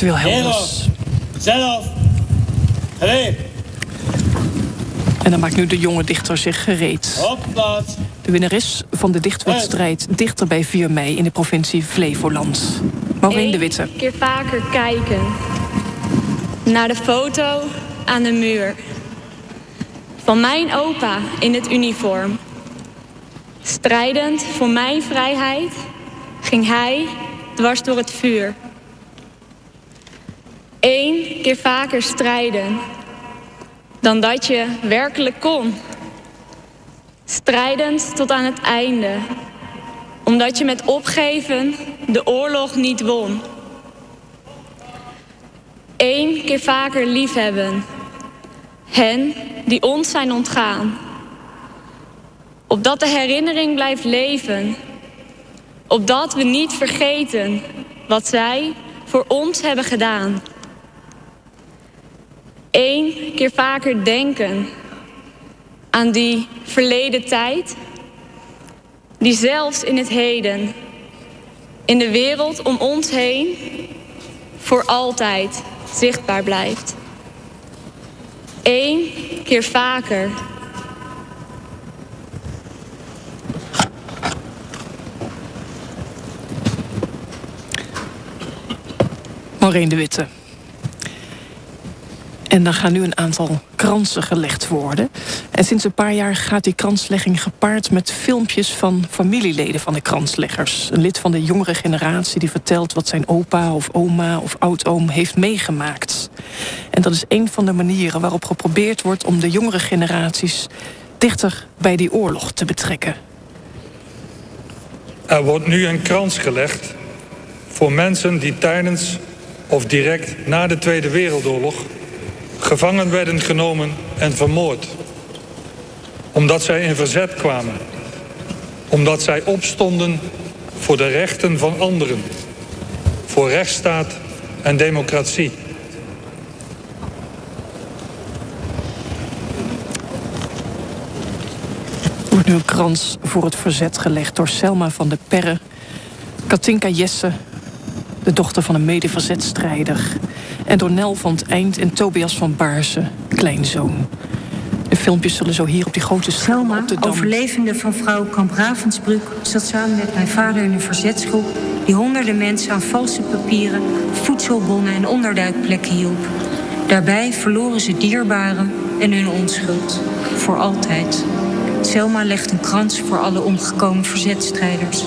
Het. Zelf. Gereed. En dan maakt nu de jonge dichter zich gereed. De winnares van de dichtwedstrijd Dichter bij 4 mei in de provincie Flevoland. Maureen de Witte. Een keer vaker kijken. Naar de foto aan de muur. Van mijn opa in het uniform. Strijdend voor mijn vrijheid ging hij dwars door het vuur. Eén keer vaker strijden dan dat je werkelijk kon. Strijdend tot aan het einde, omdat je met opgeven de oorlog niet won. Eén keer vaker liefhebben, hen die ons zijn ontgaan. Opdat de herinnering blijft leven, opdat we niet vergeten wat zij voor ons hebben gedaan. Eén keer vaker denken aan die verleden tijd, die zelfs in het heden, in de wereld om ons heen, voor altijd zichtbaar blijft. Eén keer vaker. Maureen de Witte. En dan gaan nu een aantal kransen gelegd worden. En sinds een paar jaar gaat die kranslegging gepaard met filmpjes van familieleden van de kransleggers. Een lid van de jongere generatie die vertelt wat zijn opa of oma of oudoom heeft meegemaakt. En dat is een van de manieren waarop geprobeerd wordt om de jongere generaties dichter bij die oorlog te betrekken. Er wordt nu een krans gelegd voor mensen die tijdens of direct na de Tweede Wereldoorlog gevangen werden genomen en vermoord. Omdat zij in verzet kwamen. Omdat zij opstonden voor de rechten van anderen. Voor rechtsstaat en democratie. Wordt een krans voor het verzet gelegd door Selma van de Perre, Katinka Jesse, de dochter van een mede-verzetstrijder, en door Nel van het Eind en Tobias van Baarsen, kleinzoon. De filmpjes zullen zo hier op die grote Selma, op de Dam... overlevende van vrouw Kamp Ravensbrück, zat samen met mijn vader in een verzetsgroep die honderden mensen aan valse papieren, voedselbonnen en onderduikplekken hielp. Daarbij verloren ze dierbaren en hun onschuld. Voor altijd. Selma legt een krans voor alle omgekomen verzetstrijders.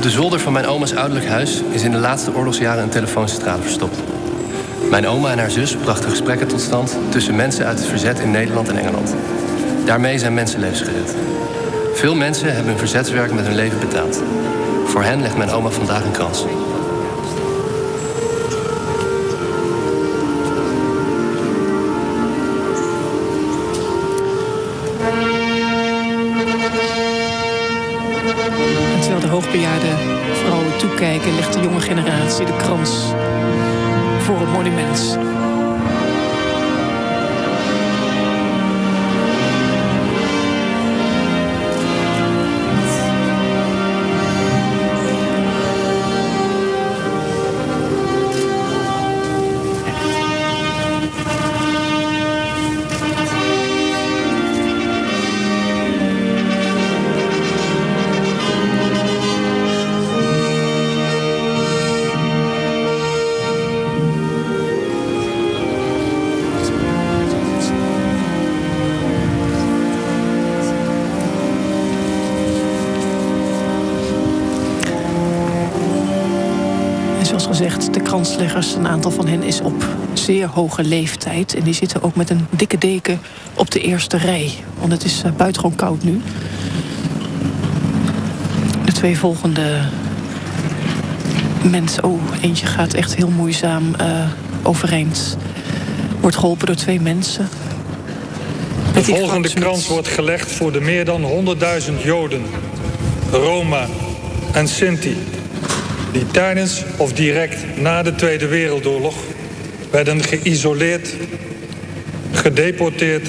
Op de zolder van mijn oma's ouderlijk huis is in de laatste oorlogsjaren een telefooncentrale verstopt. Mijn oma en haar zus brachten gesprekken tot stand tussen mensen uit het verzet in Nederland en Engeland. Daarmee zijn mensenlevens gered. Veel mensen hebben hun verzetswerk met hun leven betaald. Voor hen legt mijn oma vandaag een krans. Legt de jonge generatie de krans voor het monument. Een aantal van hen is op zeer hoge leeftijd. En die zitten ook met een dikke deken op de eerste rij. Want het is eh, buitengewoon koud nu. De twee volgende mensen... Oh, eentje gaat echt heel moeizaam eh, overeind. Wordt geholpen door twee mensen. De volgende krans wordt gelegd voor de meer dan 100.000 Joden, Roma en Sinti... die tijdens of direct na de Tweede Wereldoorlog werden geïsoleerd, gedeporteerd...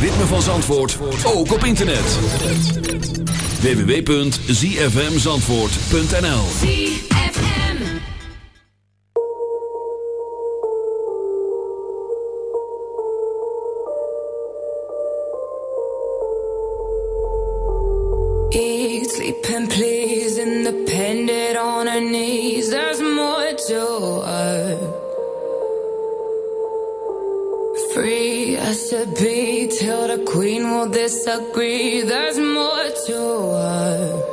ritme van Zandvoort ook op internet. www.zfmzandvoort.nl Eat, sleep and please, independent on her knees. to be till the queen will disagree. There's more to us.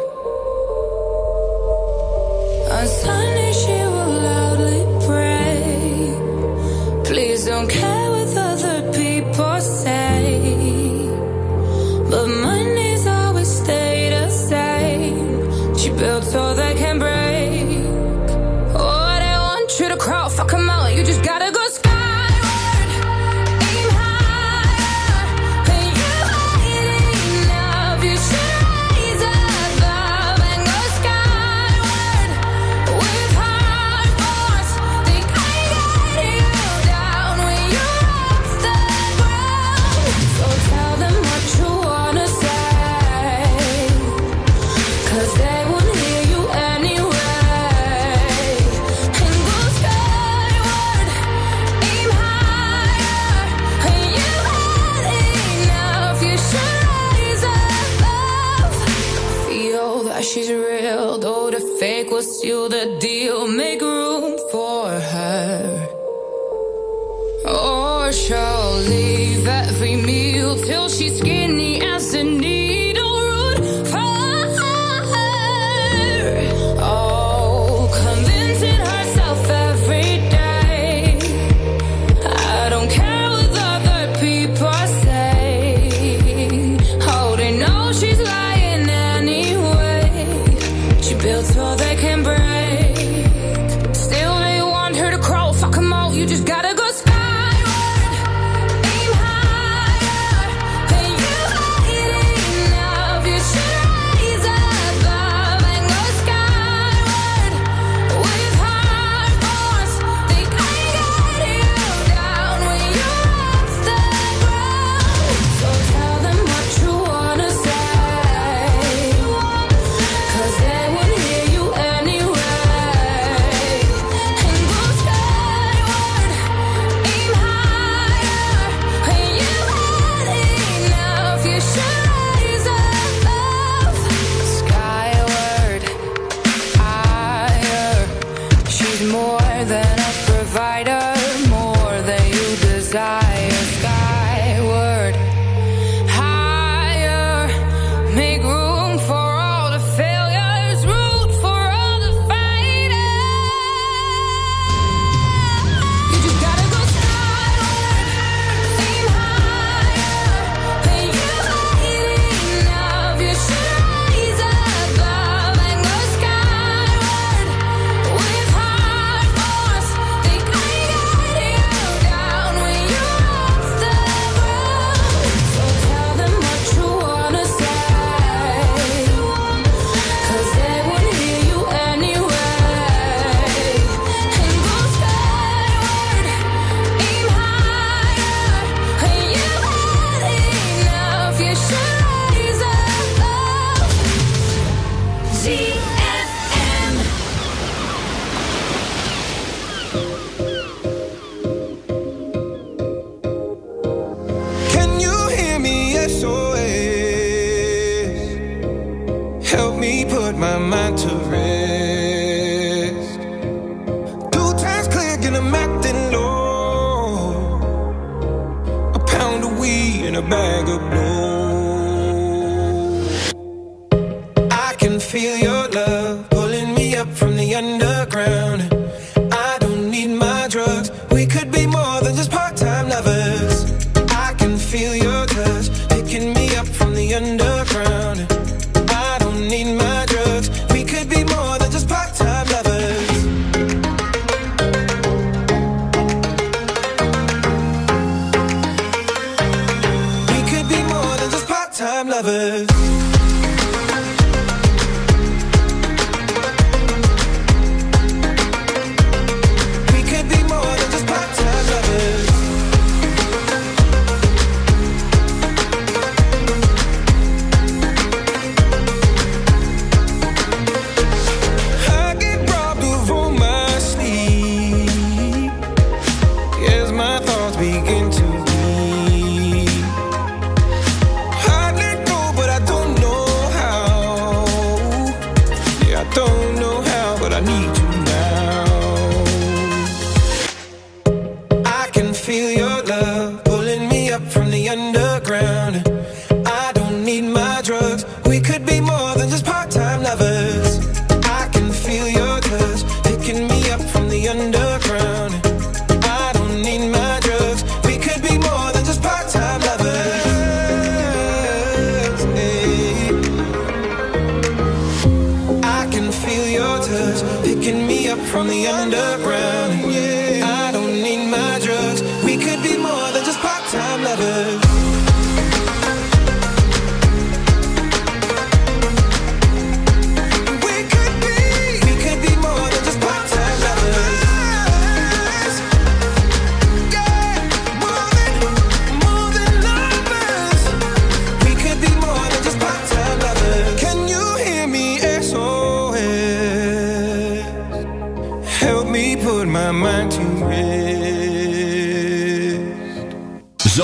picking me up from the underground. Yeah.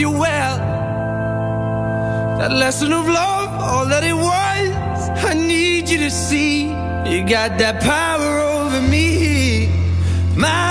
you well. That lesson of love, all that it was, I need you to see. You got that power over me. My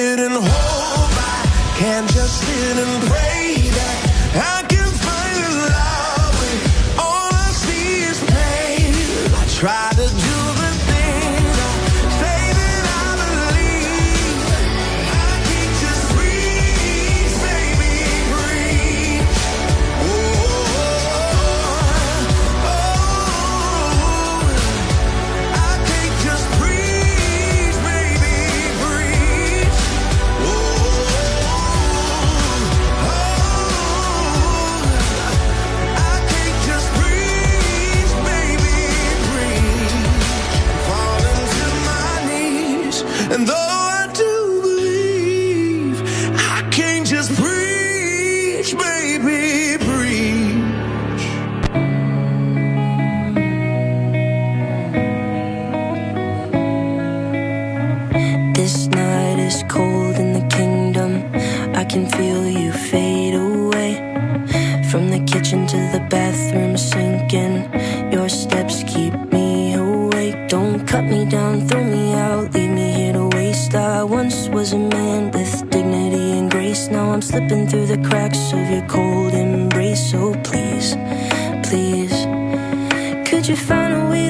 sit and hope. I can just sit and pray that I can find love. when All I see is pain. I try. bathroom sinking. Your steps keep me awake. Don't cut me down, throw me out, leave me here to waste. I once was a man with dignity and grace. Now I'm slipping through the cracks of your cold embrace. So please, please, could you find a way?